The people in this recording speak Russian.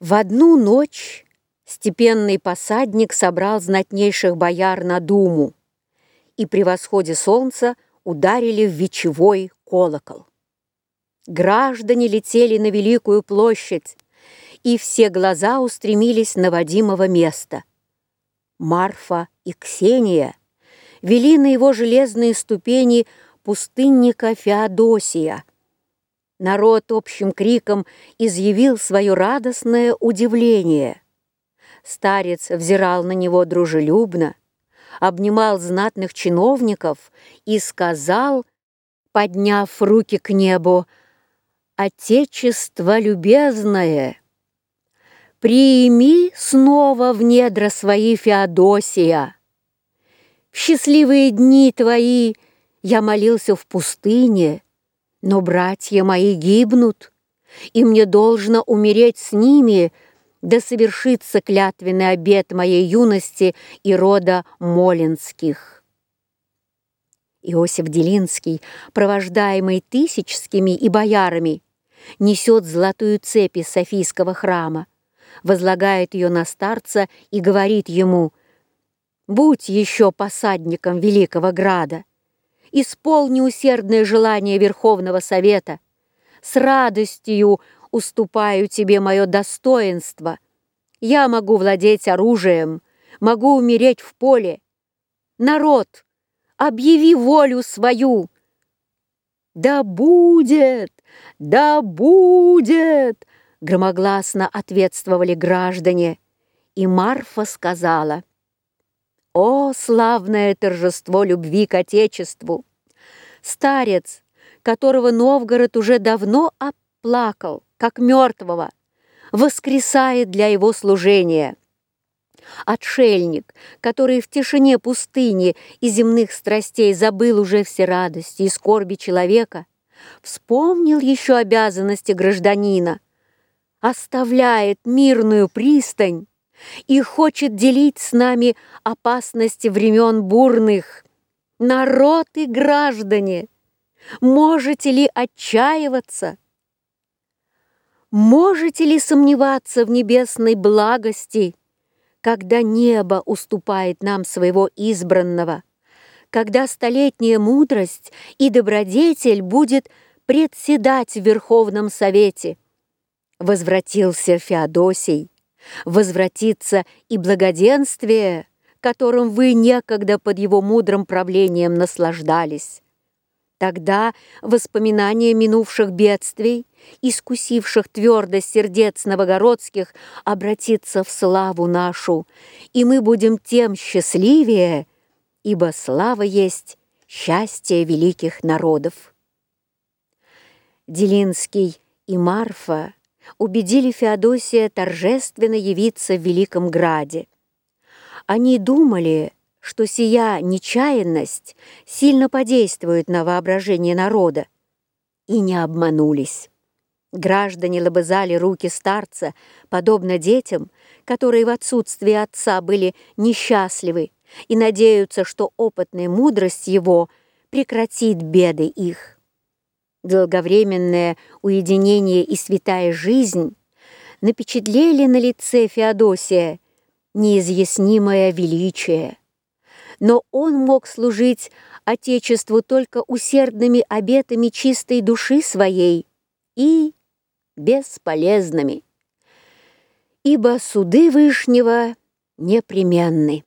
В одну ночь степенный посадник собрал знатнейших бояр на думу, и при восходе солнца ударили в вечевой колокол. Граждане летели на Великую площадь, и все глаза устремились на Вадимова место. Марфа и Ксения вели на его железные ступени пустынника Феодосия – Народ общим криком изъявил свое радостное удивление. Старец взирал на него дружелюбно, обнимал знатных чиновников и сказал, подняв руки к небу, «Отечество любезное, прими снова в недра свои Феодосия. В счастливые дни твои я молился в пустыне, но братья мои гибнут, и мне должно умереть с ними, да совершится клятвенный обет моей юности и рода Молинских. Иосиф Делинский, провождаемый тысячскими и боярами, несет золотую цепь из Софийского храма, возлагает ее на старца и говорит ему «Будь еще посадником Великого Града, исполни усердное желание Верховного Совета. С радостью уступаю тебе мое достоинство. Я могу владеть оружием, могу умереть в поле. Народ, объяви волю свою. Да будет, да будет, громогласно ответствовали граждане. И Марфа сказала — о, славное торжество любви к Отечеству! Старец, которого Новгород уже давно оплакал, как мертвого, воскресает для его служения. Отшельник, который в тишине пустыни и земных страстей забыл уже все радости и скорби человека, вспомнил еще обязанности гражданина, оставляет мирную пристань и хочет делить с нами опасности времен бурных. Народ и граждане, можете ли отчаиваться? Можете ли сомневаться в небесной благости, когда небо уступает нам своего избранного, когда столетняя мудрость и добродетель будет председать в Верховном Совете? Возвратился Феодосий, возвратится и благоденствие, которым вы некогда под его мудрым правлением наслаждались. Тогда воспоминания минувших бедствий, искусивших твердость сердец новогородских, обратится в славу нашу, и мы будем тем счастливее, ибо слава есть счастье великих народов. Делинский и Марфа убедили Феодосия торжественно явиться в Великом Граде. Они думали, что сия нечаянность сильно подействует на воображение народа, и не обманулись. Граждане лобызали руки старца, подобно детям, которые в отсутствие отца были несчастливы и надеются, что опытная мудрость его прекратит беды их долговременное уединение и святая жизнь напечатлели на лице Феодосия неизъяснимое величие. Но он мог служить Отечеству только усердными обетами чистой души своей и бесполезными, ибо суды Вышнего непременны.